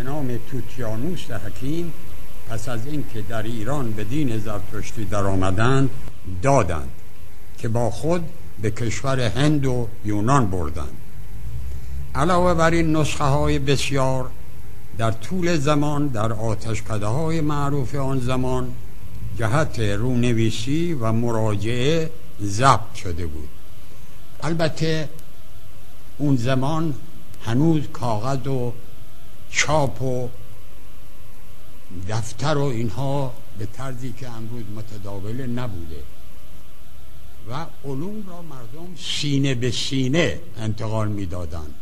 به نام توتیانوس حکیم پس از اینکه در ایران به دین زرتشتی در آمدند دادند که با خود به کشور هند و یونان بردند. علاوه بر این نسخه های بسیار در طول زمان در آتشکده های معروف آن زمان جهت رونویسی و مراجعه ضبط شده بود. البته اون زمان هنوز کاغذ و چاپ و دفتر و اینها به طرزی که امروز متداول نبوده. و علوم را مردم سینه به سینه انتقال می‌دادند.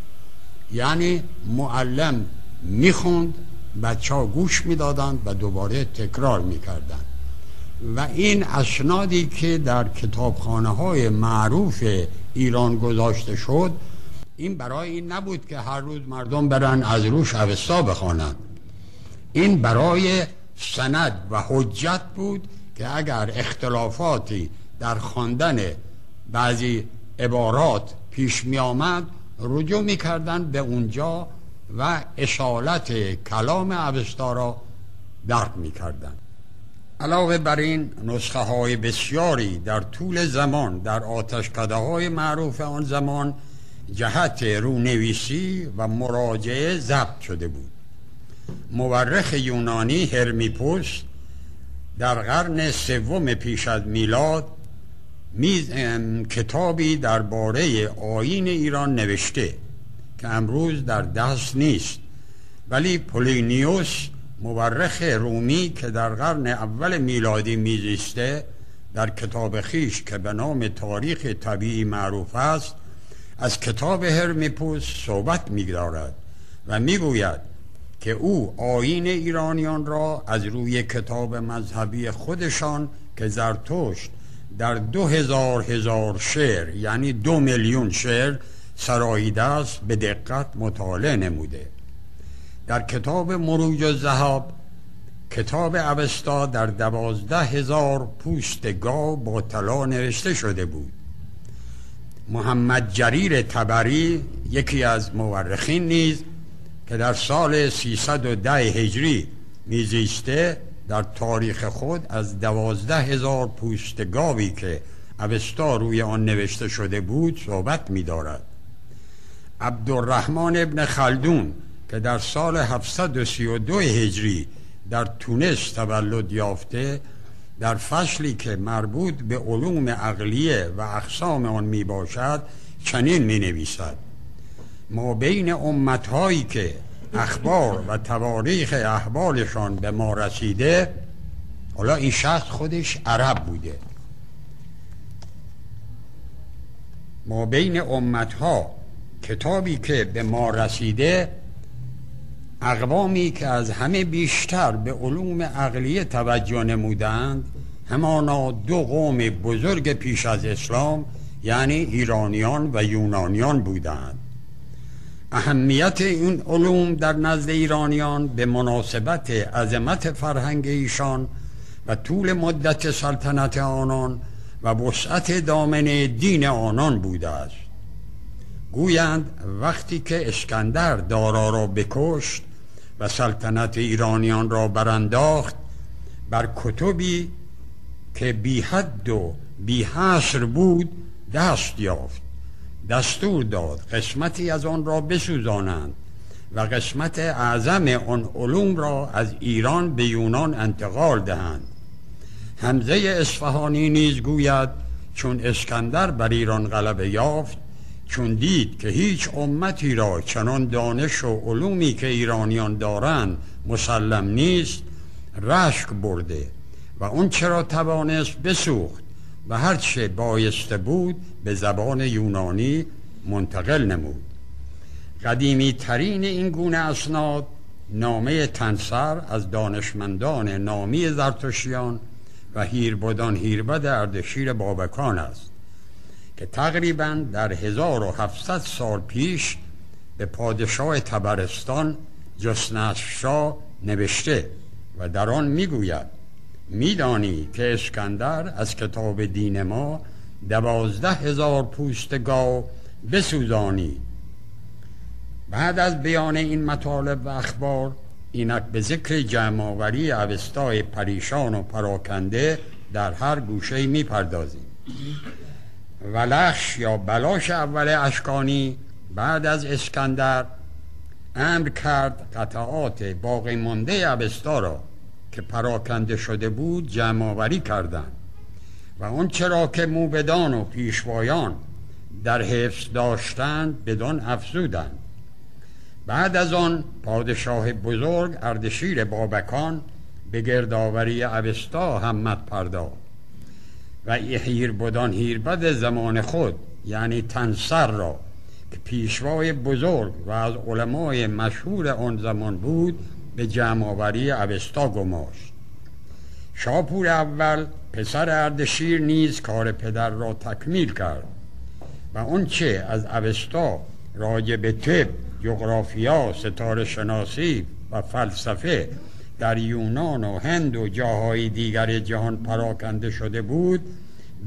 یعنی معلم می‌خوند بچه ها گوش می‌دادند و دوباره تکرار می‌کردند. و این اسنادی که در کتابخانه های معروف ایران گذاشته شد این برای این نبود که هر روز مردم برن از روش اوستا بخوانند این برای سند و حجت بود که اگر اختلافاتی در خواندن بعضی عبارات پیش می آمد رجوع می کردن به اونجا و اشالت کلام اوستا را درک می کردن. علاوه بر این نسخه های بسیاری در طول زمان در آتشکده های معروف آن زمان جهت رونویسی و مراجعه ضبط شده بود. مورخ یونانی هرمیپوس در قرن سوم پیش از میلاد میز کتابی درباره آین ایران نوشته که امروز در دست نیست. ولی پولینیوس مورخ رومی که در قرن اول میلادی میزیسته در کتاب خیش که به نام تاریخ طبیعی معروف است از کتاب هرمیپوس صحبت می‌گذارد و می‌گوید که او آین ایرانیان را از روی کتاب مذهبی خودشان که زرتشت در دو هزار هزار شعر یعنی دو میلیون شعر سراییده است به دقت مطالعه نموده. در کتاب مروج و زهاب کتاب اوستا در دوازده هزار پوست گاو با طلا نوشته شده بود. محمد جریر تبری یکی از مورخین نیز که در سال 310 هجری میزیسته در تاریخ خود از دوازده هزار پوست گاوی که اوستا روی آن نوشته شده بود صحبت می‌دارد. عبدالرحمن ابن خلدون که در سال 732 هجری در تونس تولد یافته در فصلی که مربوط به علوم عقلیه و اقسام آن می باشد چنین می نویسد ما بین امتهایی که اخبار و تواریخ احوالشان به ما رسیده حالا این شخص خودش عرب بوده. ما بین امتها کتابی که به ما رسیده اقوامی که از همه بیشتر به علوم عقلیه توجه نمودند همانا دو قوم بزرگ پیش از اسلام یعنی ایرانیان و یونانیان بودند. اهمیت این علوم در نزد ایرانیان به مناسبت عظمت فرهنگ ایشان و طول مدت سلطنت آنان و وسعت دامنه دین آنان بوده است. گویند وقتی که اسکندر دارا را بکشت و سلطنت ایرانیان را برانداخت بر کتبی که بی حد و بی حصر بود دست یافت. دستور داد قسمتی از آن را بسوزانند و قسمت اعظم آن علوم را از ایران به یونان انتقال دهند. حمزه اصفهانی نیز گوید چون اسکندر بر ایران غلبه یافت چون دید که هیچ امتی را چنان دانش و علومی که ایرانیان دارند مسلم نیست رشک برده و اون چرا توانست بسوخت و هرچه بایسته بود به زبان یونانی منتقل نمود. قدیمی ترین این گونه اسناد نامه تنسر از دانشمندان نامی زرتشیان و هیربدان هیربد اردشیر بابکان است. که تقریبا در 1700 سال پیش به پادشاه تبرستان جسنش نوشته و در آن می‌گوید میدانی که اسکندر از کتاب دین ما دوازده هزار پوست گاو بسوزانی. بعد از بیان این مطالب و اخبار اینک به ذکر جمعآوری اوستای پریشان و پراکنده در هر گوشه می پردازیم ولخش یا بلاش اول اشکانی بعد از اسکندر. امر کرد قطعات باقی مانده اوستا را که پراکنده شده بود جمعآوری کردند. و اون چرا که موبدان و پیشوایان در حفظ داشتند بدان افزودند. بعد از آن پادشاه بزرگ اردشیر بابکان به گردآوری اوستا همت پرداخت. و هیر بدان هیربد زمان خود یعنی تنسر را که پیشوای بزرگ و از علمای مشهور آن زمان بود به جمعآوری اوستا گماشت. شاپور اول پسر اردشیر نیز کار پدر را تکمیل کرد و آنچه از اوستا راجع به طب جغرافیا ستاره شناسی و فلسفه در یونان و هند و جاهای دیگر جهان پراکنده شده بود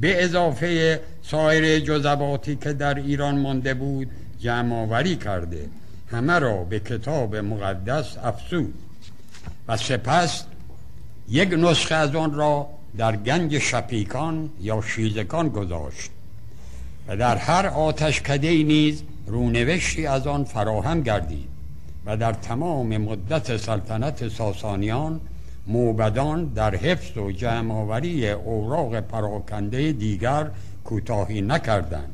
به اضافه سایر جزباتی که در ایران مانده بود جمعآوری کرده. همه را به کتاب مقدس افزود. و سپس یک نسخه از آن را در گنج شپیکان یا شیزکان گذاشت. و در هر آتش کده نیز رونوشتی از آن فراهم گردید. و در تمام مدت سلطنت ساسانیان موبدان در حفظ و جمعآوری اوراق پراکنده دیگر کوتاهی نکردند.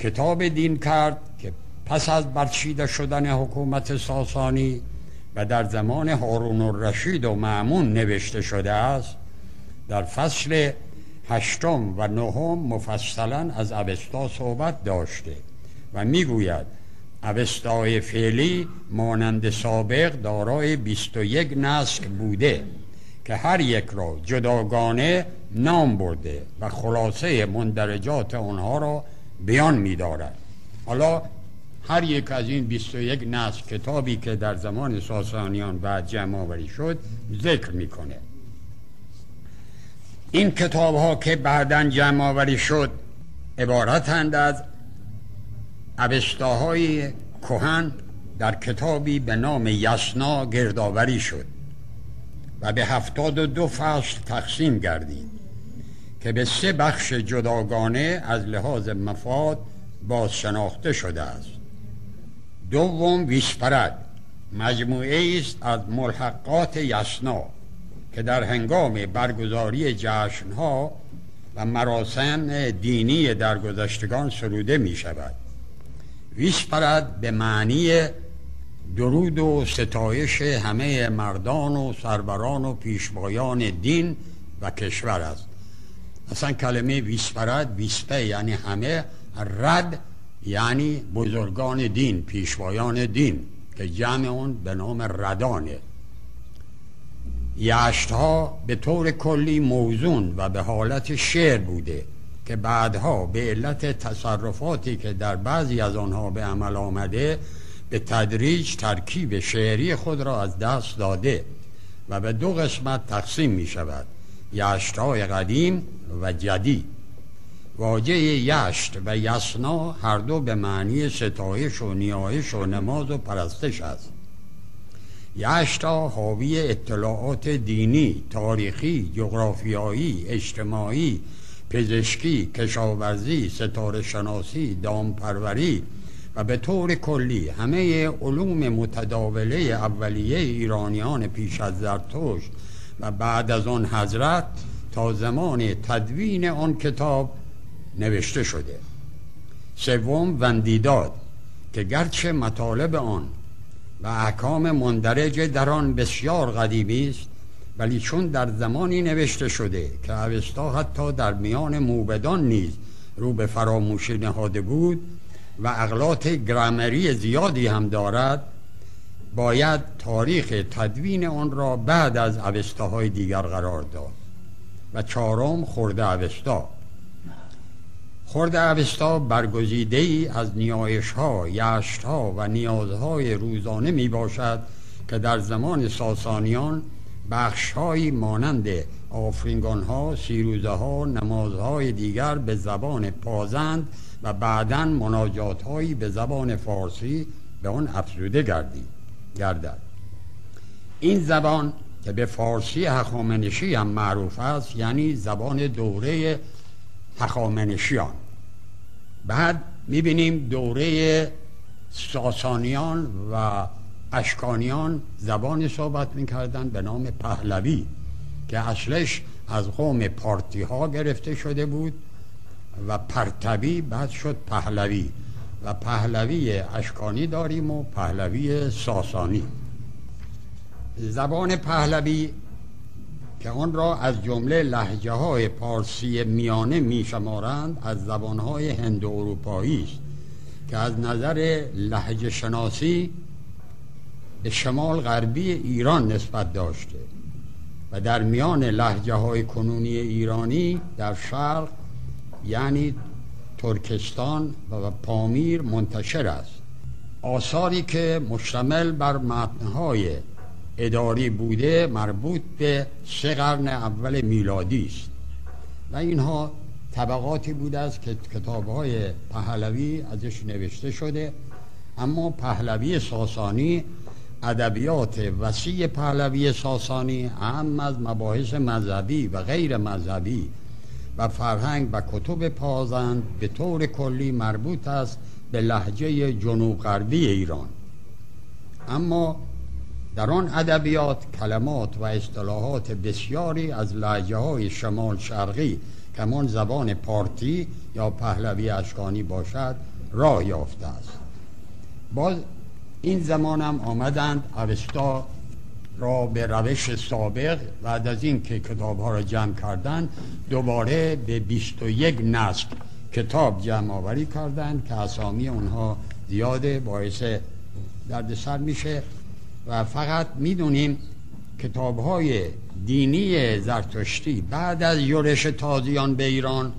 کتاب دین کرد که پس از برچیده شدن حکومت ساسانی و در زمان هارون الرشید و معمون نوشته شده است در فصل هشتم و نهم مفصلا از اوستا صحبت داشته و می‌گوید اوستای فعلی مانند سابق دارای 21 نسک بوده که هر یک را جداگانه نام برده و خلاصه مندرجات آنها را بیان می‌دارد. حالا هر یک از این 21 نسل کتابی که در زمان ساسانیان بعد جمع آوری شد ذکر می‌کنه. این کتاب ها که بعدا جمع آوری شد عبارتند از اوستاهای کهن در کتابی به نام یسنا گردآوری شد و به هفتاد و دو فصل تقسیم گردید که به سه بخش جداگانه از لحاظ مفاد باز شناخته شده است. دوم ویسپرد مجموعه است از ملحقات یسنا که در هنگام برگزاری جشنها و مراسم دینی درگذشتگان سروده می شود ویسپرد به معنی درود و ستایش همه مردان و سروران و پیشوایان دین و کشور است. اصلا کلمه ویسپرد ویسپه یعنی همه رد یعنی بزرگان دین پیشوایان دین که جمع اون به نام ردانه. یشت ها به طور کلی موزون و به حالت شعر بوده. که بعدها به علت تصرفاتی که در بعضی از آنها به عمل آمده به تدریج ترکیب شعری خود را از دست داده و به دو قسمت تقسیم می شود یشت های قدیم و جدید. واجه یشت و یسنا هر دو به معنی ستایش و نیایش و نماز و پرستش است. یشتا حاوی اطلاعات دینی، تاریخی، جغرافیایی، اجتماعی، پزشکی، کشاورزی، ستاره شناسی، دامپروری و به طور کلی همه علوم متداوله اولیه ایرانیان پیش از زرتوش و بعد از آن حضرت تا زمان تدوین آن کتاب نوشته شده. سوم وندیداد که گرچه مطالب آن و احکام مندرج در آن بسیار قدیمی است ولی چون در زمانی نوشته شده که اوستا حتی در میان موبدان نیز رو به فراموشی نهاده بود و اغلاط گرامری زیادی هم دارد باید تاریخ تدوین آن را بعد از اوستاهای دیگر قرار داد و چهارم خورده اوستا. خورده اوستا برگزیده ای از نیایش ها یشت ها و نیازهای روزانه می باشد که در زمان ساسانیان بخشهایی مانند آفرینگان ها سیروزه ها نمازهای دیگر به زبان پازند و بعدا مناجات هایی به زبان فارسی به آن افزوده گردید گردد. این زبان که به فارسی هخامنشی هم معروف است یعنی زبان دوره هخامنشیان. بعد می‌بینیم دوره ساسانیان و اشکانیان زبان صحبت می‌کردن به نام پهلوی که اصلش از قوم پارتی ها گرفته شده بود و پرتبی بعد شد پهلوی. و پهلوی اشکانی داریم و پهلوی ساسانی. زبان پهلوی که آن را از جمله لحجه های پارسی میانه می شمارند از زبان های هند اروپایی است که از نظر لحجه شناسی شمال غربی ایران نسبت داشته و در میان لحجه های کنونی ایرانی در شرق یعنی ترکستان و پامیر منتشر است. آثاری که مشتمل بر متنهای اداری بوده مربوط به سه قرن اول میلادی است و اینها طبقاتی بوده است که کتاب های پهلوی ازش نوشته شده اما پهلوی ساسانی ادبیات وسیع پهلوی ساسانی اهم از مباحث مذهبی و غیر مذهبی و فرهنگ و کتب پازند به طور کلی مربوط است به لحجه جنوب غربی ایران. اما در آن ادبیات کلمات و اصطلاحات بسیاری از لحجه های شمال شرقی کمان زبان پارتی یا پهلوی اشکانی باشد راه یافته است. باز این زمان هم آمدند اوستا را به روش سابق بعد از این که کتاب ها را جمع کردند دوباره به 21 نسل کتاب جمع آوری کردند که اسامی اونها زیاده باعث دردسر میشه و فقط می‌دونیم کتاب های دینی زرتشتی بعد از یورش تازیان به ایران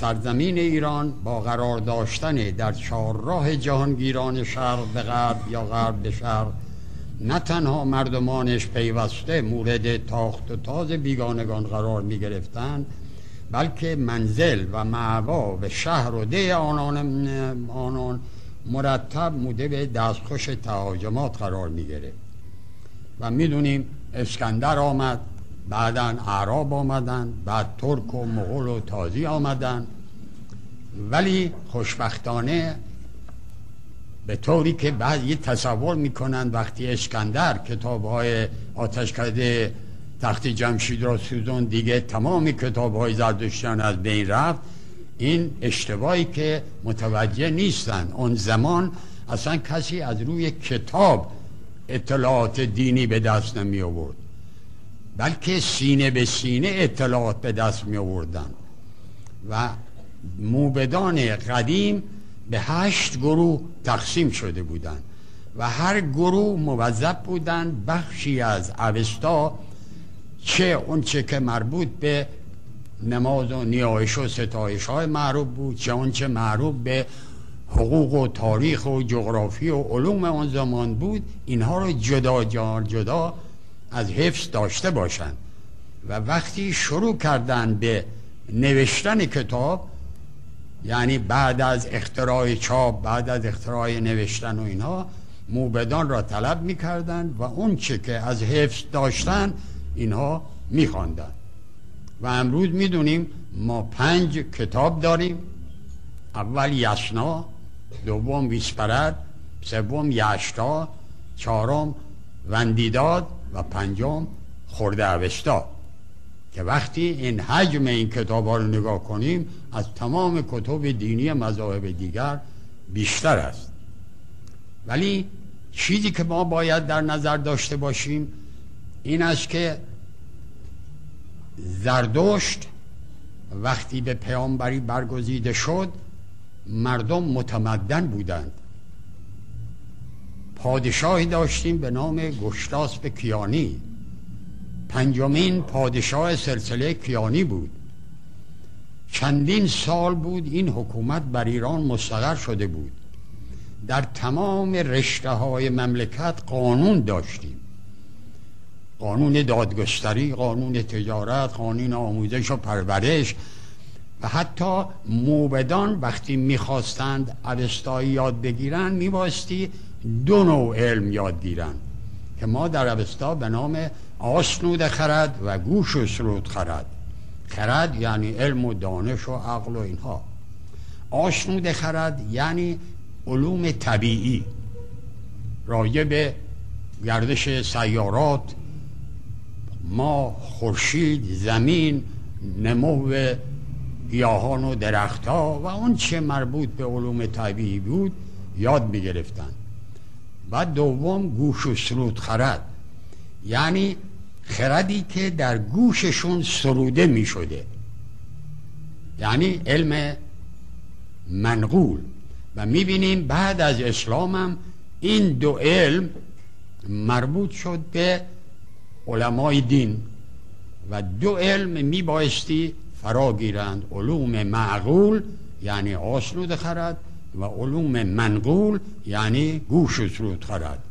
سرزمین ایران با قرار داشتن در چهارراه جهانگیران شرق به غرب یا غرب به شرق نه تنها مردمانش پیوسته مورد تاخت و تاز بیگانگان قرار می گرفتن بلکه منزل و معوا و شهر و ده آنان, آنان مرتب موده به دستخوش تهاجمات قرار می گرفت و می‌دونیم اسکندر آمد بعدا عرب آمدن بعد ترک و مغول و تازی آمدن. ولی خوشبختانه به طوری که بعضی تصور می‌کنن وقتی اسکندر کتاب های آتش کرده تخت جمشید را سوزون دیگه تمام کتاب های زردشتیان از بین رفت. این اشتباهی که متوجه نیستن. اون زمان اصلا کسی از روی کتاب اطلاعات دینی به دست نمی آورد بلکه سینه به سینه اطلاعات به دست می آوردن. و موبدان قدیم به هشت گروه تقسیم شده بودند. و هر گروه موظف بودند بخشی از اوستا چه اونچه که مربوط به نماز و نیایش و ستایش های معروف بود چه اونچه معروف به حقوق و تاریخ و جغرافی و علوم آن زمان بود. اینها رو جدا جار جدا از حفظ داشته باشند و وقتی شروع کردن به نوشتن کتاب یعنی بعد از اختراع چاپ بعد از اختراع نوشتن و اینها موبدان را طلب می‌کردند و اون چه که از حفظ داشتن اینها میخواندند و امروز می‌دونیم ما پنج کتاب داریم. اول یسنا دوم ویسپرد سوم یشتا چهارم وندیداد و پنجم خورده اوستا که وقتی این حجم این کتاب ها رو نگاه کنیم از تمام کتب دینی مذاهب دیگر بیشتر است. ولی چیزی که ما باید در نظر داشته باشیم این است که زردشت وقتی به پیامبری برگزیده شد مردم متمدن بودند. پادشاهی داشتیم به نام گشتاسب کیانی. پنجمین پادشاه سلسله کیانی بود. چندین سال بود این حکومت بر ایران مستقر شده بود. در تمام رشته های مملکت قانون داشتیم. قانون دادگستری قانون تجارت قانون آموزش و پرورش و حتی موبدان وقتی می‌خواستند اوستایی یاد بگیرن میباستی دو نوع علم یاد گیرن که ما در عوستا به نام آسنود خرد و گوش و سرود خرد. خرد یعنی علم و دانش و عقل و اینها. آشنود خرد یعنی علوم طبیعی. راجع به گردش سیارات ما خورشید زمین نمو گیاهان و درختها و اون چه مربوط به علوم طبیعی بود یاد می گرفتن و دوم گوش و سرود خرد. یعنی خردی که در گوششون سروده می شده. یعنی علم منقول. و می بینیم بعد از اسلام هم این دو علم مربوط شد به علمای دین. و دو علم می بایستی فرا گیرند. علوم معقول یعنی آسنود خرد و علوم منقول یعنی گوش سرود خرد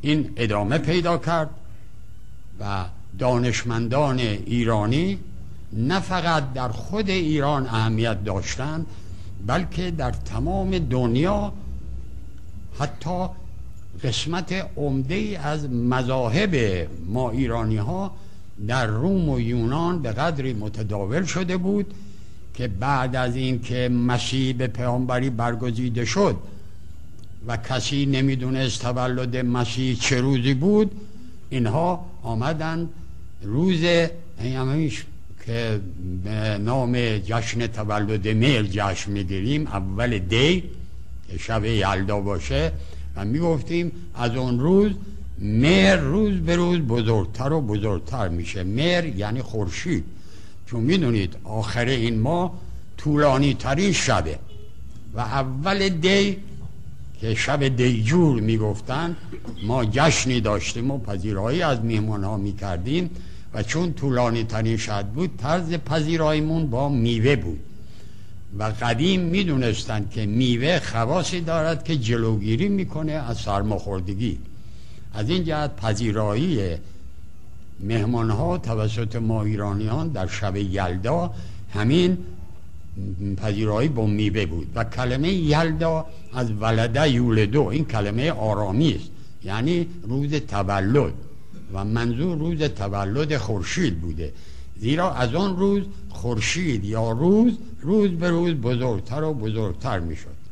این ادامه پیدا کرد و دانشمندان ایرانی نه فقط در خود ایران اهمیت داشتند بلکه در تمام دنیا حتی قسمت عمده از مذاهب ما ایرانی ها در روم و یونان به قدری متداول شده بود که بعد از اینکه مسیح به پیامبری برگزیده شد و کسی نمی‌دونست تولد مسیح چه روزی بود اینها آمدن روز همیش که به نام جشن تولد میل جشن می‌گیریم اول دی که شب یلدا باشه و می‌گفتیم از اون روز مهر روز به روز بزرگتر و بزرگتر میشه. مهر یعنی خورشید. چون می‌دونید آخر این ماه طولانی ترین شبه. و اول دی که شب دیجور می‌گفتن ما جشنی داشتیم و پذیرایی از میهمان ها می‌کردیم و چون طولانی ترین شب بود طرز پذیراییمون با میوه بود. و قدیم می‌دونستند که میوه خواصی دارد که جلوگیری می‌کنه از سرماخوردگی. از این جهت پذیرایی مهمان ها توسط ما ایرانیان در شب یلدا همین پذیرایی با میوه بود و کلمه یلدا از ولده یولدو این کلمه آرامی است یعنی روز تولد و منظور روز تولد خورشید بوده. زیرا از آن روز خورشید یا روز روز به روز بزرگتر و بزرگتر می‌شد.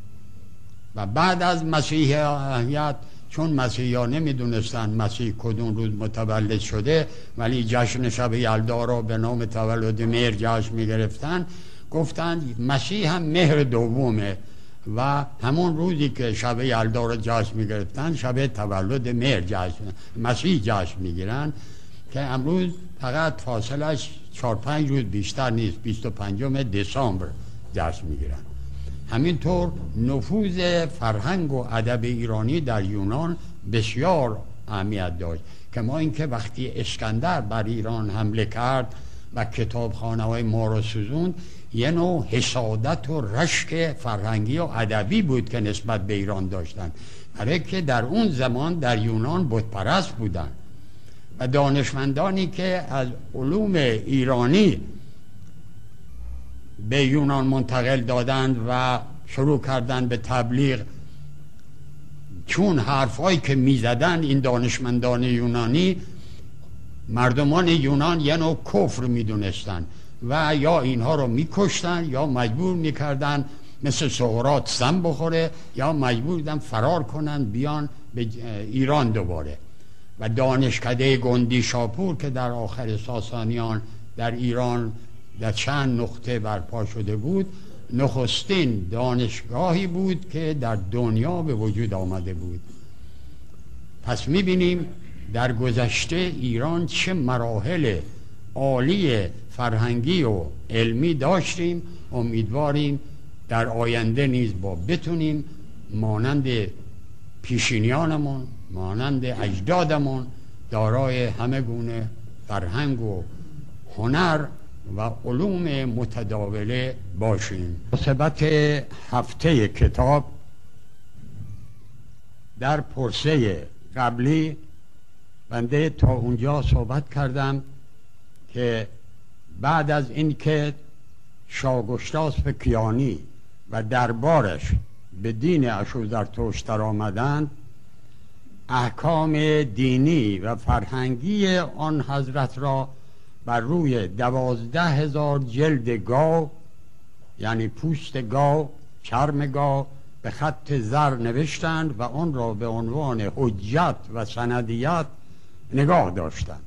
و بعد از مسیحیت چون مسیحی ها نمی‌دونستن مسیح کدوم روز متولد شده ولی جشن شب یلدا را به نام تولد مهر جشن می‌گرفتن. گفتن مسیح هم مهر دومه و همون روزی که شب یلدا را جشن می‌گرفتن شب تولد مهر جشن مسیح جشن می‌گیرن که امروز فقط فاصلش چهار پنج روز بیشتر نیست 25 دسامبر جشن می‌گیرن. همینطور نفوذ فرهنگ و ادب ایرانی در یونان بسیار اهمیت داشت که ما اینکه وقتی اسکندر بر ایران حمله کرد و کتابخانه های ما را سوزوند یه نوع حسادت و رشک فرهنگی و ادبی بود که نسبت به ایران داشتن برای که در اون زمان در یونان بودپرست بودن و دانشمندانی که از علوم ایرانی به یونان منتقل دادند و شروع کردند به تبلیغ. چون حرفهایی که می‌زدند این دانشمندان یونانی مردمان یونان یه نوع کفر می‌دونستند و یا اینها رو میکشتن یا مجبور می‌کردن مثل سهرات سم بخوره یا مجبور بودن فرار کنن بیان به ایران دوباره. و دانشکده گندی شاپور که در آخر ساسانیان در ایران در چند نقطه برپا شده بود نخستین دانشگاهی بود که در دنیا به وجود آمده بود. پس می‌بینیم در گذشته ایران چه مراحل عالی فرهنگی و علمی داشتیم. امیدواریم در آینده نیز با بتونیم مانند پیشینیانمون مانند اجدادمون دارای همه گونه فرهنگ و هنر و علوم متداوله باشیم. مصبت هفته کتاب در پرسه قبلی بنده تا اونجا صحبت کردم که بعد از اینکه شاگشتاس کیانی و دربارش به دین اشوزرتشت در آمدند احکام دینی و فرهنگی آن حضرت را بر روی دوازده هزار جلد گاو یعنی پوست گاو چرم گاو به خط زر نوشتند و آن را به عنوان حجت و سندیت نگاه داشتند.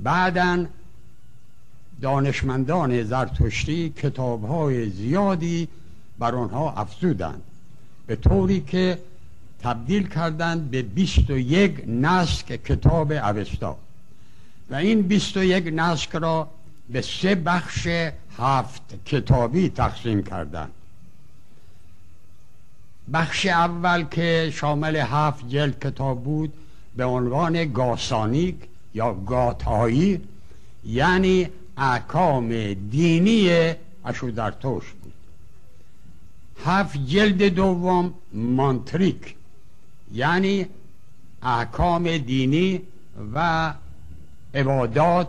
بعدا دانشمندان زرتشتی کتابهای زیادی بر آنها افزودند. به طوری که تبدیل کردند به 21 نسک کتاب اوستا. و این 21 نسک را به سه بخش هفت کتابی تقسیم کردند. بخش اول که شامل هفت جلد کتاب بود به عنوان گاسانیک یا گاتایی یعنی احکام دینی اشودرتوش بود. هفت جلد دوم مانتریک یعنی احکام دینی و عبادات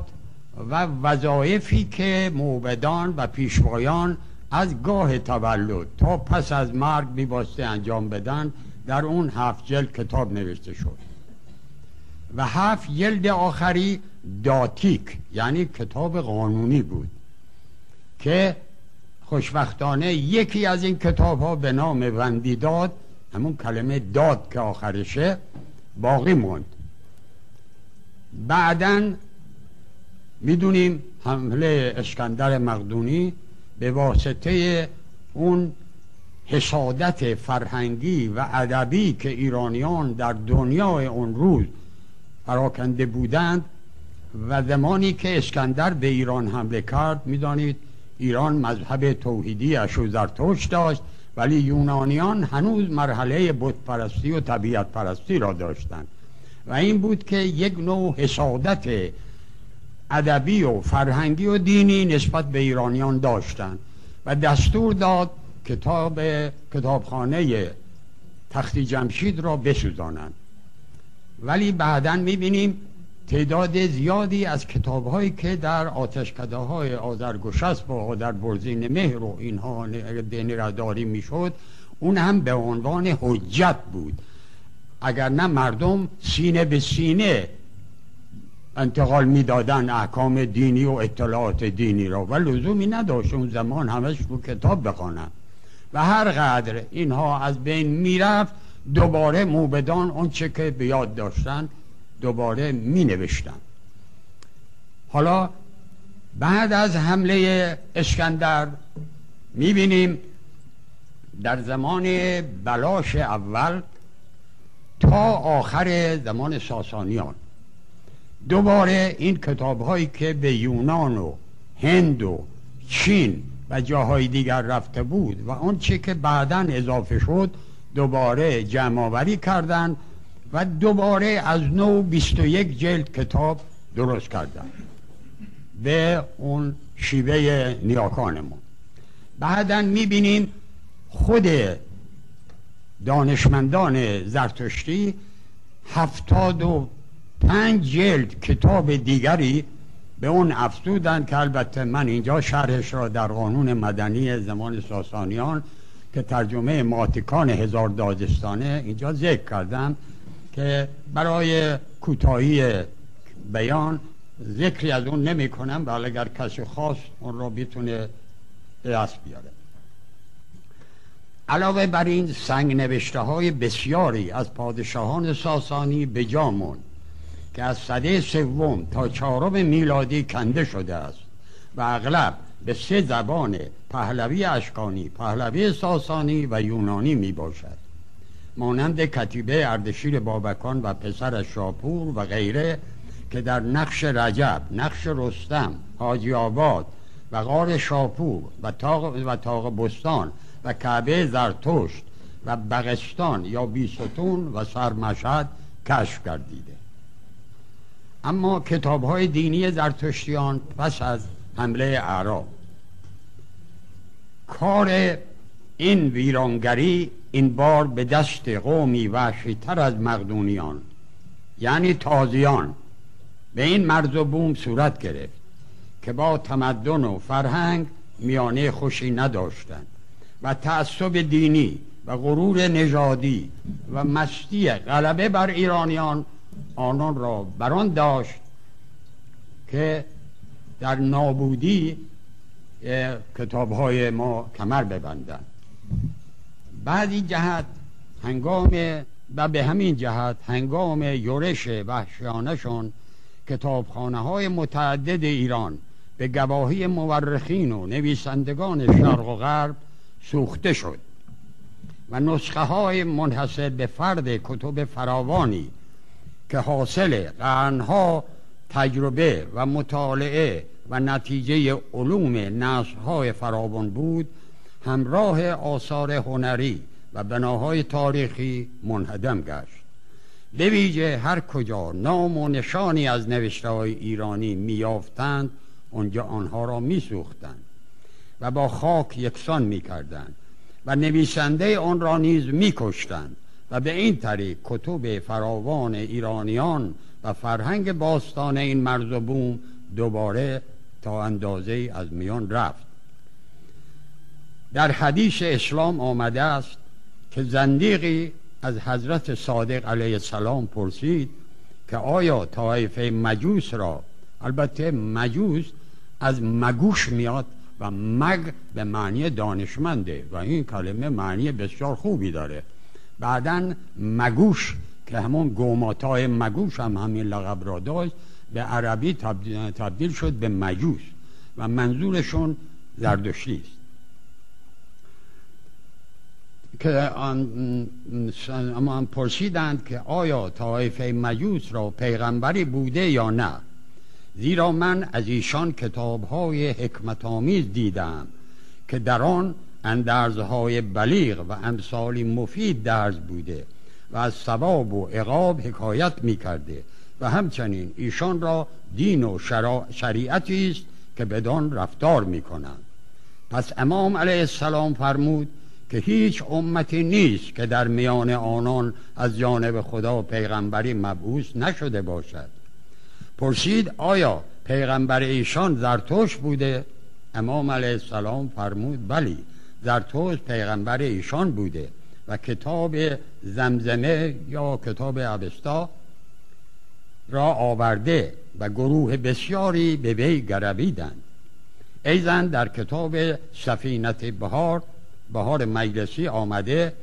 و وظایفی که موبدان و پیشوایان از گاه تولد تا پس از مرگ میباسته انجام بدن در اون هفت جلد کتاب نوشته شد. و هفت جلد آخری داتیک یعنی کتاب قانونی بود که خوشبختانه یکی از این کتاب ها به نام وندیداد همون کلمه داد که آخرشه باقی موند. بعدا می‌دونیم حمله اسکندر مقدونی به واسطه اون حسادت فرهنگی و ادبی که ایرانیان در دنیای اون روز پراکنده بودند و زمانی که اسکندر به ایران حمله کرد می‌دانید ایران مذهب توحیدی اشوزرتوش داشت ولی یونانیان هنوز مرحله پرستی و طبیعت پرستی را داشتند. و این بود که یک نوع حسادت ادبی و فرهنگی و دینی نسبت به ایرانیان داشتند و دستور داد کتاب کتابخانه تختی جمشید را بسوزانند. ولی بعدا می‌بینیم تعداد زیادی از کتاب هایی که در آتشکده های آذرگشسب و در برزین مهر و اینها نگهداری می‌شد اون هم به عنوان حجت بود. اگر نه مردم سینه به سینه انتقال می‌دادن احکام دینی و اطلاعات دینی را. و لزومی نداشت اون زمان همش رو کتاب بخوانن و هر قدر اینها از بین می‌رفت دوباره موبدان اون چه که به یاد داشتن دوباره می نوشتن حالا بعد از حمله اسکندر می بینیم در زمان بلاش اول تا آخر زمان ساسانیان. دوباره این کتاب هایی که به یونان و هند و چین و جاهای دیگر رفته بود و اون چی که بعدا اضافه شد دوباره جمع آوری کردند و دوباره از نو 21 جلد کتاب درست کردن به اون شیوه نیاکانمون. بعدا می‌بینیم خود دانشمندان زرتشتی هفتاد و پنج جلد کتاب دیگری به اون افزودن که البته من اینجا شرحش را در قانون مدنی زمان ساسانیان که ترجمه ماتیکان هزار دادستانه اینجا ذکر کردم که برای کوتاهی بیان ذکری از اون نمی کنم ولی اگر کسی خواست اون را بیتونه دست بیاره. علاوه بر این سنگ نوشته های بسیاری از پادشاهان ساسانی به جامون که از صده سوم تا چهارم میلادی کنده شده است و اغلب به سه زبان پهلوی اشکانی پهلوی ساسانی و یونانی می باشد مانند کتیبه اردشیر بابکان و پسر شاپور و غیره که در نقش رجب نقش رستم حاجی آباد و غار شاپور و تاق, و تاق بستان و کعبه زرتشت و بغستان یا بیستون و سرمشد کشف کردیده. اما کتاب های دینی زرتشتیان پس از حمله اعراب. کار این ویرانگری این بار به دست قومی وحشیتر از مقدونیان یعنی تازیان به این مرز و بوم صورت گرفت که با تمدن و فرهنگ میانه خوشی نداشتند. و تعصب دینی و غرور نژادی و مستی غلبه بر ایرانیان آنان را بران داشت که در نابودی کتاب های ما کمر ببندند. بعد این جهت هنگام و به همین جهت هنگام یورش وحشیانشون کتابخانه های متعدد ایران به گواهی مورخین و نویسندگان شرق و غرب سوخته شد و نسخه های منحصر به فرد کتب فراوانی که حاصل قرنها تجربه و مطالعه و نتیجه علوم نسل های فراوان بود همراه آثار هنری و بناهای تاریخی منهدم گشت. به ویژه هر کجا نام و نشانی از نوشته های ایرانی میافتند آنجا آنها را میسوختند. و با خاک یکسان می‌کردند و نویسنده آن را نیز میکشتند و به این طریق کتب فراوان ایرانیان و فرهنگ باستان این مرز و بوم دوباره تا اندازه از میان رفت. در حدیث اسلام آمده است که زندیقی از حضرت صادق علیه السلام پرسید که آیا طایفه مجوس را البته مجوس از مگوش میاد؟ و مگ به معنی دانشمنده و این کلمه معنی بسیار خوبی داره. بعدا مگوش که همون گوماتای مگوش هم همین لقب را داشت به عربی تبدیل شد به مجوس و منظورشون زردشتی است. که پرسیدند که آیا طایفه مجوس را پیغمبری بوده یا نه؟ زیرا من از ایشان کتاب های حکمت آمیز دیدم که در آن اندرزهای بلیغ و امثالی مفید درز بوده و از ثواب و عقاب حکایت می کرده و همچنین ایشان را دین و شریعتی است که بدان رفتار می کنند پس امام علیه السلام فرمود که هیچ امتی نیست که در میان آنان از جانب خدا پیغمبری مبعوث نشده باشد. پرسید آیا پیغمبر ایشان زرتوش بوده؟ امام علیه السلام فرمود بلی زرتوش پیغمبر ایشان بوده و کتاب زمزمه یا کتاب عبستا را آورده و گروه بسیاری به وی گرویدند. ایزن در کتاب سفینت بهار بهار مجلسی آمده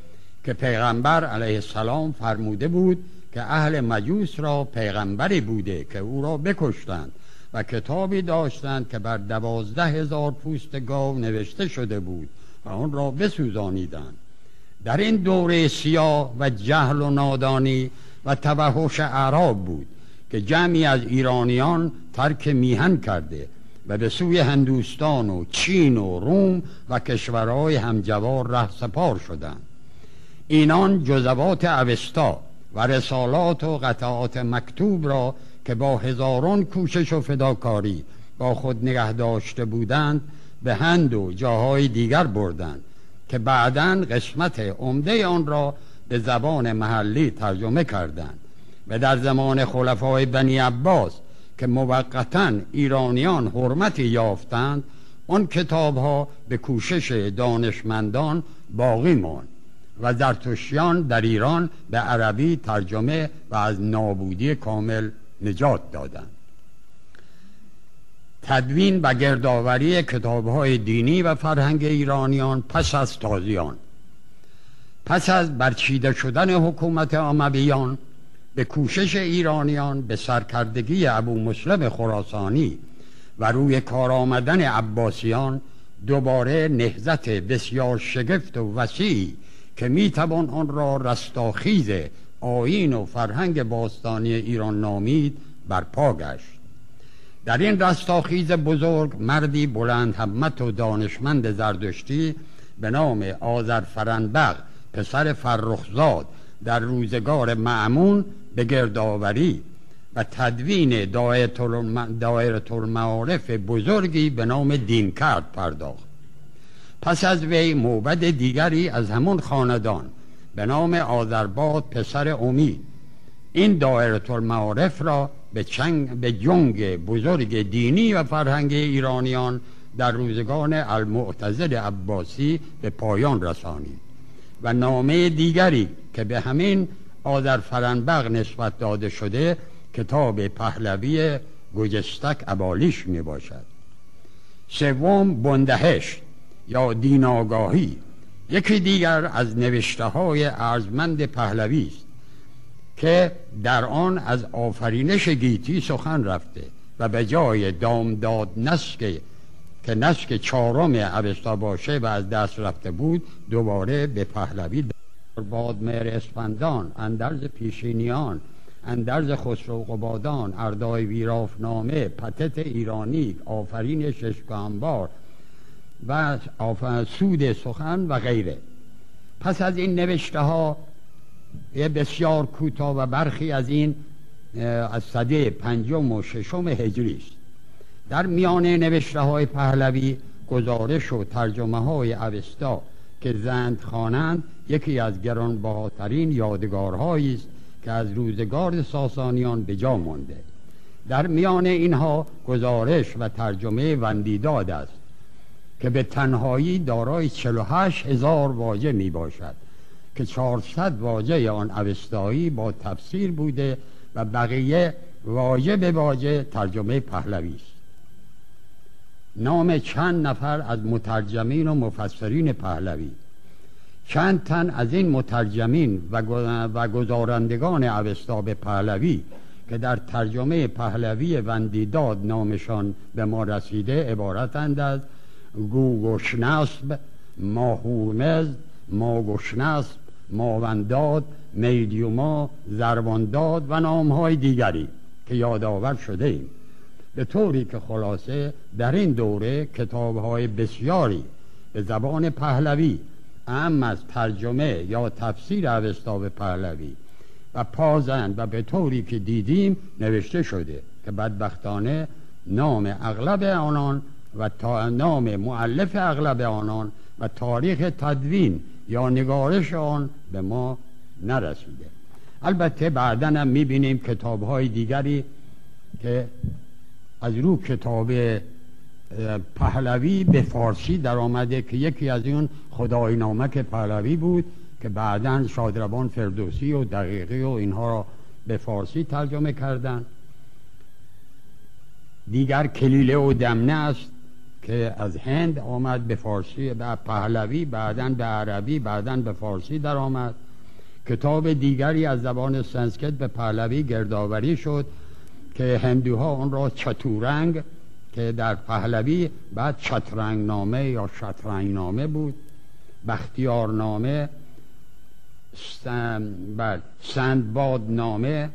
که پیغمبر علیه السلام فرموده بود که اهل مجوس را پیغمبری بوده که او را بکشتند و کتابی داشتند که بر دوازده هزار پوست گاو نوشته شده بود و آن را بسوزانیدند. در این دوره سیاه و جهل و نادانی و توحش اعراب بود که جمعی از ایرانیان ترک میهن کرده و به سوی هندوستان و چین و روم و کشورهای همجوار ره سپار شدند. اینان جزوات اوستا و رسالات و قطعات مکتوب را که با هزاران کوشش و فداکاری با خود نگه داشته بودند به هند و جاهای دیگر بردند که بعدا قسمت عمده آن را به زبان محلی ترجمه کردند و در زمان خلفای بنی عباس که موقتا ایرانیان حرمتی یافتند آن کتاب ها به کوشش دانشمندان باقی ماند. و زرتشتیان در ایران به عربی ترجمه و از نابودی کامل نجات دادند. تدوین و گردآوری کتاب های دینی و فرهنگ ایرانیان پس از تازیان پس از برچیده شدن حکومت آمویان به کوشش ایرانیان به سرکردگی ابو مسلم خراسانی و روی کار آمدن عباسیان دوباره نهزت بسیار شگفت و وسیعی که می‌توان آن را رستاخیز آین و فرهنگ باستانی ایران نامید برپا گشت. در این رستاخیز بزرگ مردی بلند همت و دانشمند زردشتی به نام آذر فرنبق پسر فرخزاد در روزگار معمون به گردآوری و تدوین دایره المعارف بزرگی به نام دین کرد پرداخت. پس از وی موبد دیگری از همون خاندان به نام آذرباد پسر امید این دایره المعارف را به, چنگ به جنگ بزرگ دینی و فرهنگ ایرانیان در روزگان المعتزد عباسی به پایان رسانید و و نامه دیگری که به همین آذر فرنبغ نسبت داده شده کتاب پهلوی گجستک ابالیش می باشد سوم بندهشت. یا دیناگاهی. یکی دیگر از نوشته های ارزمند پهلوی است که در آن از آفرینش گیتی سخن رفته و به جای دامداد نسک که نسک چهارم اوستا باشه و از دست رفته بود دوباره به پهلوی بادمهر اسفندان اندرز پیشینیان اندرز خسرو قبادان اردای ویرافنامه پتت ایرانی آفرین ششگانبار و سود سخن و غیره. پس از این نوشته ها بسیار کوتاه و برخی از این از صده پنجم و ششم هجری است. در میان نوشته های پهلوی گزارش و ترجمه های اوستا که زند خوانند یکی از گرانبهاترین یادگارهایی است که از روزگار ساسانیان به جا مانده. در میان اینها گزارش و ترجمه وندیداد است. که به تنهایی دارای 48 هزار واژه می باشد که 400 واژه آن اوستایی با تفسیر بوده و بقیه واژه به واژه ترجمه پهلوی است. نام چند نفر از مترجمین و مفسرین پهلوی؟ چند تن از این مترجمین و گزارندگان اوستا به پهلوی که در ترجمه پهلوی وندیداد نامشان به ما رسیده عبارتند از گوگشنسب ماهورمز ماگشنسب ماونداد میدیوما زروانداد و نامهای دیگری که یادآور شده ایم به طوری که خلاصه در این دوره کتابهای بسیاری به زبان پهلوی اهم از ترجمه یا تفسیر اوستا به پهلوی و پازند و به طوری که دیدیم نوشته شده که بدبختانه نام اغلب آنان و تا نام معلف اغلب آنان و تاریخ تدوین یا نگارش آن به ما نرسیده. البته بعدا هم می‌بینیم کتاب های دیگری که از رو کتاب پهلوی به فارسی در آمده که یکی از اون خدای نامک پهلوی بود که بعدا شادروان فردوسی و دقیقی و اینها را به فارسی ترجمه کردن. دیگر کلیله و دمنه است. که از هند آمد به فارسی به پهلوی بعدا به عربی بعدا به فارسی در آمد کتاب دیگری از زبان سنسکت به پهلوی گردآوری شد که هندوها آن را چتورنگ که در پهلوی بعد چترنگ نامه یا شطرنگ نامه بود. بختیار نامه بله، سندباد نامه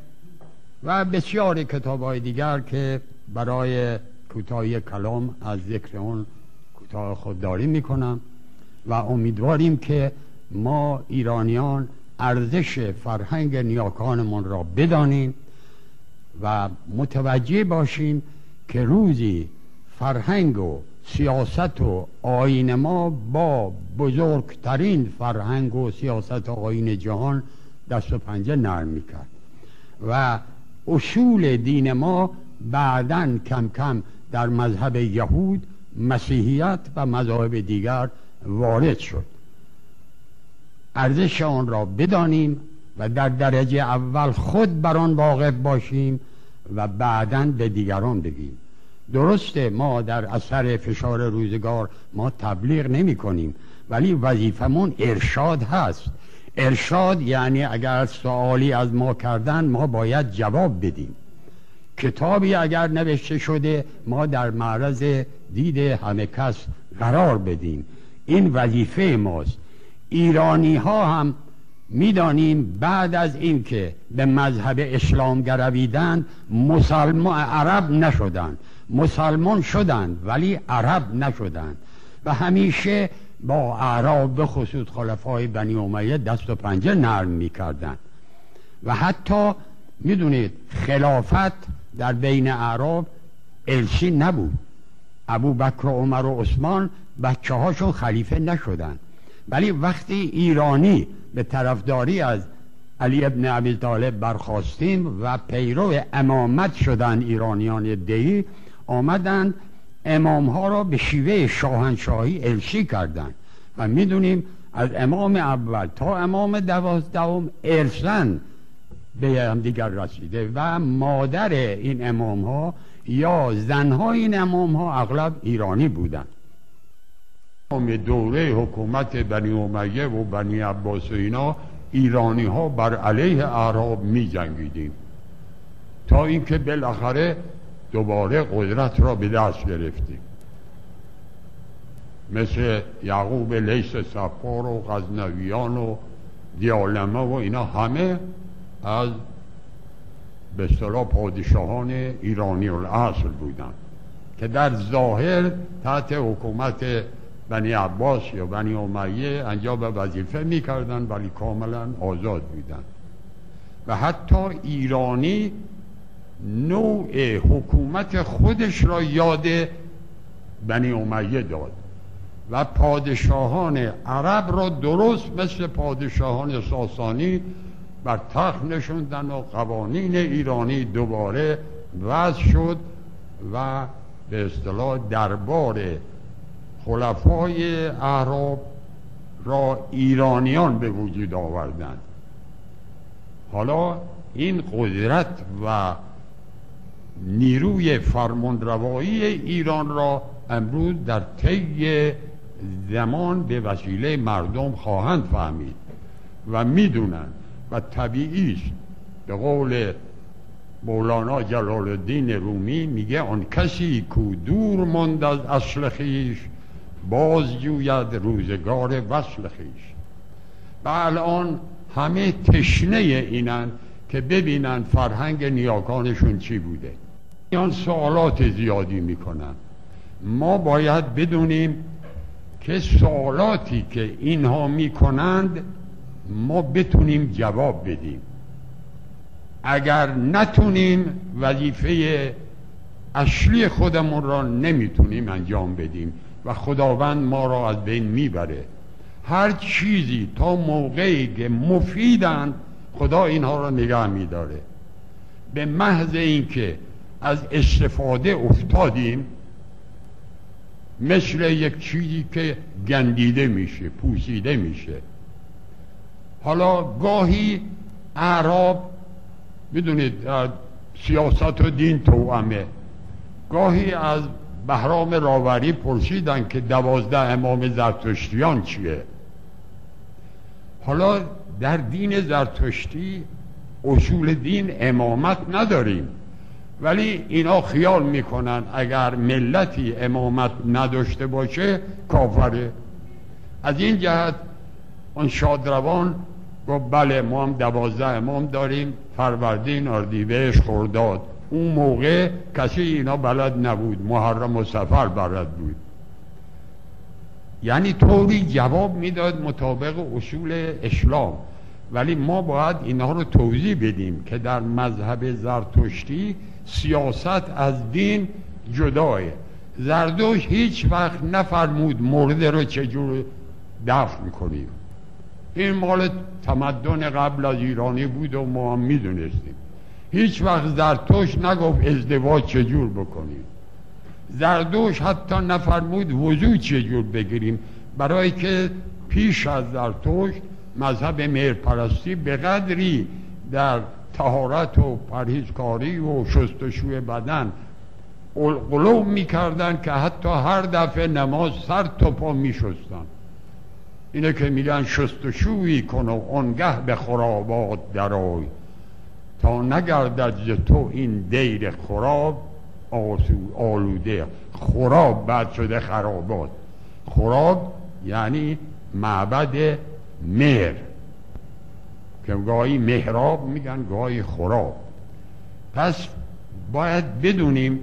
و بسیاری کتاب های دیگر که برای کوتاهی کلام از ذکر اون کوتاه خودداری می‌کنم و امیدواریم که ما ایرانیان ارزش فرهنگ نیاکانمون را بدانیم و متوجه باشیم که روزی فرهنگ و سیاست و آین ما با بزرگترین فرهنگ و سیاست و آین جهان دست و پنجه نرم می‌کرد و اصول دین ما بعدا کم کم در مذهب یهود مسیحیت و مذاهب دیگر وارد شد. ارزش آن را بدانیم و در درجه اول خود بر آن واقف باشیم و بعدا به دیگران بگیم. درسته ما در اثر فشار روزگار ما تبلیغ نمی کنیم ولی وظیفمون ارشاد هست. ارشاد یعنی اگر سوالی از ما کردن ما باید جواب بدیم. کتابی اگر نوشته شده ما در معرض دید همه کس قرار بدیم. این وظیفه ماست. ایرانی ها هم می‌دانیم بعد از اینکه به مذهب اسلام گرویدند مسلمان عرب نشدند. مسلمان شدند ولی عرب نشدند. و همیشه با اعراب به خصوص خلفای بنی امیه دست و پنجه نرم می‌کردند. و حتی می‌دونید خلافت در بین اعراب الچی نبود. ابو بکر و عمر و عثمان بچه هاشون خلیفه نشدن. ولی وقتی ایرانی به طرفداری از علی ابن ابی طالب برخواستیم و پیرو امامت شدن ایرانیان دهی آمدند امام ها را به شیوه شاهنشاهی الچی کردند و می‌دونیم از امام اول تا امام دوازدهم ارسن به هم دیگر رسیده. و مادر این امام ها یا زنهای این امام ها اغلب ایرانی بودن دوره حکومت بنی امیه و بنی عباس و اینا ایرانی ها بر علیه اعراب می جنگیدیم تا اینکه بالاخره دوباره قدرت را به دست گرفتیم. مثل یعقوب لیس سفار و غزنویان و دیالمه و اینا همه از به اصطلاح پادشاهان ایرانی الاصل بودند که در ظاهر تحت حکومت بنی عباس یا بنی امیه انجام وظیفه می‌کردن ولی کاملا آزاد بودند. و حتی ایرانی نوع حکومت خودش را یاد بنی امیه داد و پادشاهان عرب را درست مثل پادشاهان ساسانی بر تخت نشوندن و قوانین ایرانی دوباره وضع شد و به اصطلاح دربار خلفای اعراب را ایرانیان به وجود آوردند حالا این قدرت و نیروی فرمانروایی ایران را امروز در طی زمان به وسیله مردم خواهند فهمید و می‌دونند و طبیعی است به قول مولانا جلال الدین رومی میگه آن کسی کو دور ماند از اصل خیش باز جوید روزگار وصل خیش. و الان همه تشنه اینن که ببینن فرهنگ نیاکانشون چی بوده. این سوالات زیادی می‌کنن. ما باید بدونیم که سوالاتی که اینها می‌کنند ما بتونیم جواب بدیم. اگر نتونیم وظیفه اصلی خودمون را نمی‌تونیم انجام بدیم و خداوند ما را از بین می‌بره. هر چیزی تا موقعی که مفیدن خدا اینها را نگه میداره. به محض اینکه از استفاده افتادیم مثل یک چیزی که گندیده میشه پوسیده میشه. حالا گاهی اعراب می‌دونید سیاست و دین توامه گاهی از بهرام راوری پرسیدن که دوازده امام زرتشتیان چیه. حالا در دین زرتشتی اصول دین امامت نداریم. ولی اینا خیال می‌کنن اگر ملتی امامت نداشته باشه کافره. از این جهت آن شادروان گفت بله ما هم دوازده امام داریم فروردین اردیبهشت خورداد. اون موقع کسی اینا بلد نبود محرم و سفر بلد بود. یعنی طوری جواب می‌داد مطابق اصول اسلام. ولی ما باید اینها رو توضیح بدیم که در مذهب زرتشتی سیاست از دین جداه زردوش هیچ وقت نفرمود مرده رو چجور دفن کنیم. این مال تمدن قبل از ایرانی بود و ما هم می‌دونستیم. هیچ وقت زرتوش نگفت ازدواج چجور بکنیم. زردوش حتی نفرمود وضوع چجور بگیریم. برای که پیش از زرتوش مذهب مهرپرستی به قدری در تهارت و پرهیزکاری و شستشوی بدن قلوب می‌کردن که حتی هر دفعه نماز سر تا پا میشستن. اینه که میگن شستشویی کن و آنگه به خرابات درای تا نگردد ز تو این دیر خراب آلوده. خراب بعد شده خرابات. خراب یعنی معبد مهر. که گاهی مهراب میگن گاهی خراب. پس باید بدونیم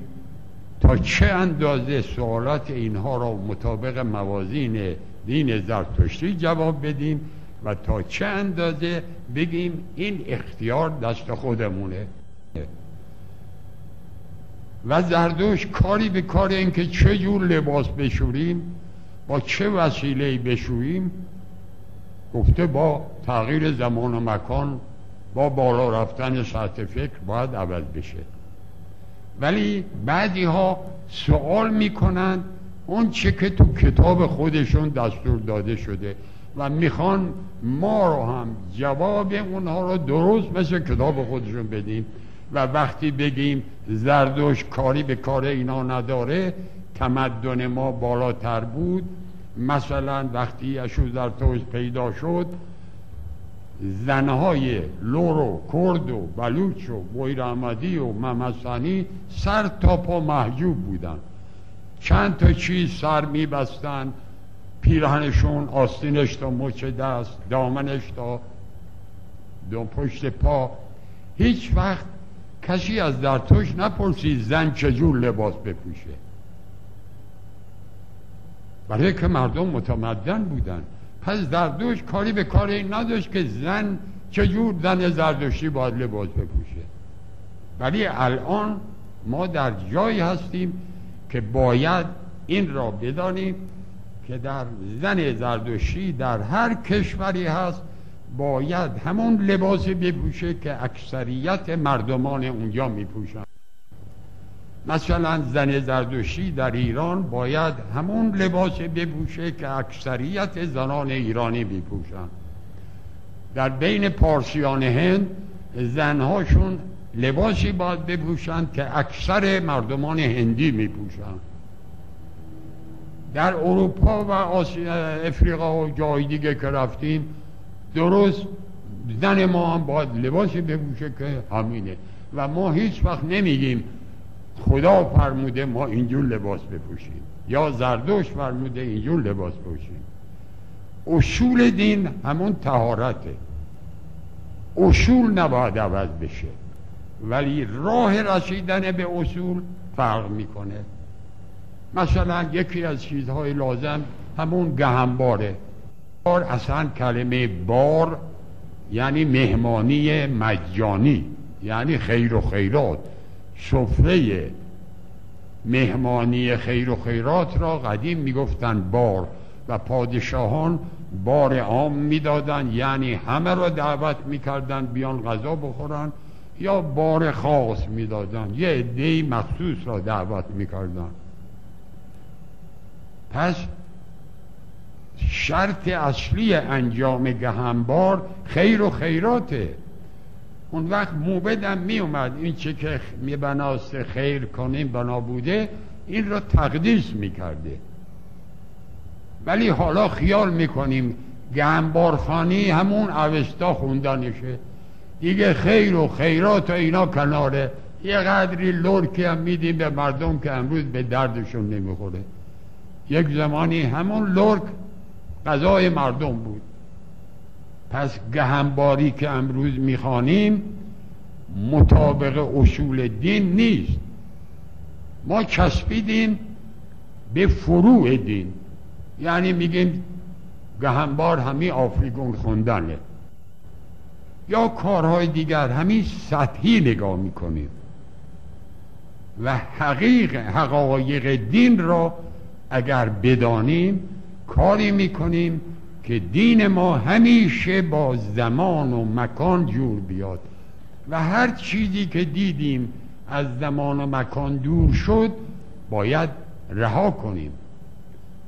تا چه اندازه سوالات اینها را مطابق موازین دین زرتشتی جواب بدیم و تا چه اندازه بگیم این اختیار دست خودمونه. و زردوش کاری به کار اینکه چه جور لباس بشوریم با چه وسیله بشوییم گفته با تغییر زمان و مکان با بالا رفتن سطح فکر باید عوض بشه. ولی بعدی ها سوال می‌کنند اون چه که تو کتاب خودشون دستور داده شده و می‌خوان ما رو هم جواب اونها رو درست مثل کتاب خودشون بدیم و وقتی بگیم زردوش کاری به کار اینا نداره تمدن ما بالاتر بود. مثلا وقتی اشو زرتوش پیدا شد زنهای لور و کرد و بلوچ و بویر احمدی و ممسانی سر تا پا محجوب بودن. چند تا چیز سر میبستن. پیرهنشون آستینش تا مچ دست دامنش تا دو پشت پا. هیچ وقت کسی از درتوش نپرسید زن چجور لباس بپوشه. برای که مردم متمدن بودن. پس زردوش کاری به کار این نداشت که زن چجور زن زردوشی باید لباس بپوشه. ولی الان ما در جایی هستیم که باید این را بدانیم که در زن زردوشی در هر کشوری هست باید همون لباس بپوشه که اکثریت مردمان اونجا میپوشن مثلا زن زردوشی در ایران باید همون لباس بپوشه که اکثریت زنان ایرانی بپوشن در بین پارسیان هند زنهاشون لباسی باید بپوشن که اکثر مردمان هندی میپوشن. در اروپا و افریقا و جای دیگه که رفتیم درست زن ما هم باید لباسی بپوشه که همینه. و ما هیچ وقت نمیگیم خدا فرموده ما اینجور لباس بپوشیم. یا زردوش فرموده اینجور لباس بپوشیم. اصول دین همون تهارته. اصول نباید عوض بشه. ولی راه رسیدن به اصول فرق می‌کنه. مثلا یکی از چیزهای لازم همون گهنباره. بار اصلا کلمه بار یعنی مهمانی مجانی یعنی خیر و خیرات. سفره مهمانی خیر و خیرات را قدیم می‌گفتن بار و پادشاهان بار عام می‌دادن یعنی همه را دعوت می‌کردن بیان غذا بخورن. یا بار خاص می‌دادن. یه عده مخصوص را دعوت می‌کردن. پس شرط اصلی انجام گهنبار خیر و خیراته. اون وقت موبدم می اومد این چه که می بناست خیر کنیم بنا بوده این را تقدیس می کرده ولی حالا خیال می‌کنیم گهنبارخانی همون اوستا خوندنشه. دیگه خیر و خیرات و اینا کناره. یه قدری لرکی هم میدیم به مردم که امروز به دردشون نمی‌خوره. یک زمانی همون لرک غذای مردم بود. پس گهنباری که امروز می‌خوانیم مطابق اصول دین نیست. ما چسبیدیم به فروع دین. یعنی میگیم گهنبار همین آفریگون خوندنه. یا کارهای دیگر همین سطحی نگاه می‌کنیم. و حقیق حقایق دین را اگر بدانیم کاری می‌کنیم که دین ما همیشه با زمان و مکان جور بیاد. و هر چیزی که دیدیم از زمان و مکان دور شد باید رها کنیم.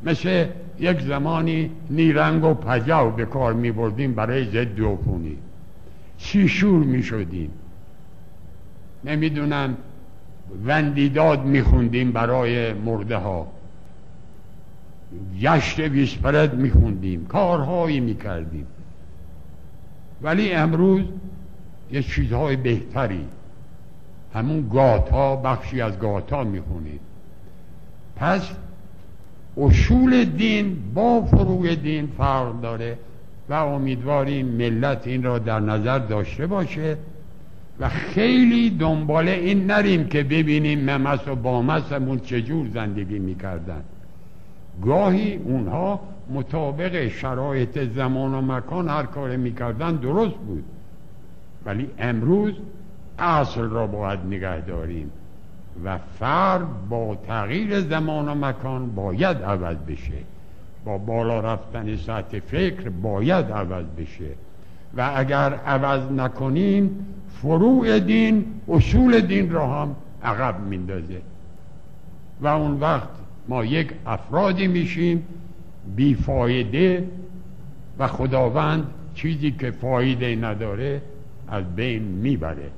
مثل یک زمانی نیرنگ و پجاو به کار می بردیم برای ضد دوپونی چی شور می شدیم نمی‌دونم. وندیداد می خوندیم برای مرده ها جشت ویسپرد میخوندیم. کارهایی می‌کردیم. ولی امروز یه چیزهای بهتری. همون گاتا بخشی از گاتا می‌خونید. پس اصول دین با فروع دین فرق داره. و امیدواریم ملت این را در نظر داشته باشه و خیلی دنبال این نریم که ببینیم ممس و بامسمون چجور زندگی می‌کردن. گاهی اونها مطابق شرایط زمان و مکان هر کار می‌کردن درست بود. ولی امروز اصل را باید نگه داریم و فرد با تغییر زمان و مکان باید عوض بشه. با بالا رفتن سطح فکر باید عوض بشه. و اگر عوض نکنیم فروع دین اصول دین را هم عقب میندازه. و اون وقت ما یک افرادی میشیم بیفایده و خداوند چیزی که فایده نداره از بین می‌بره.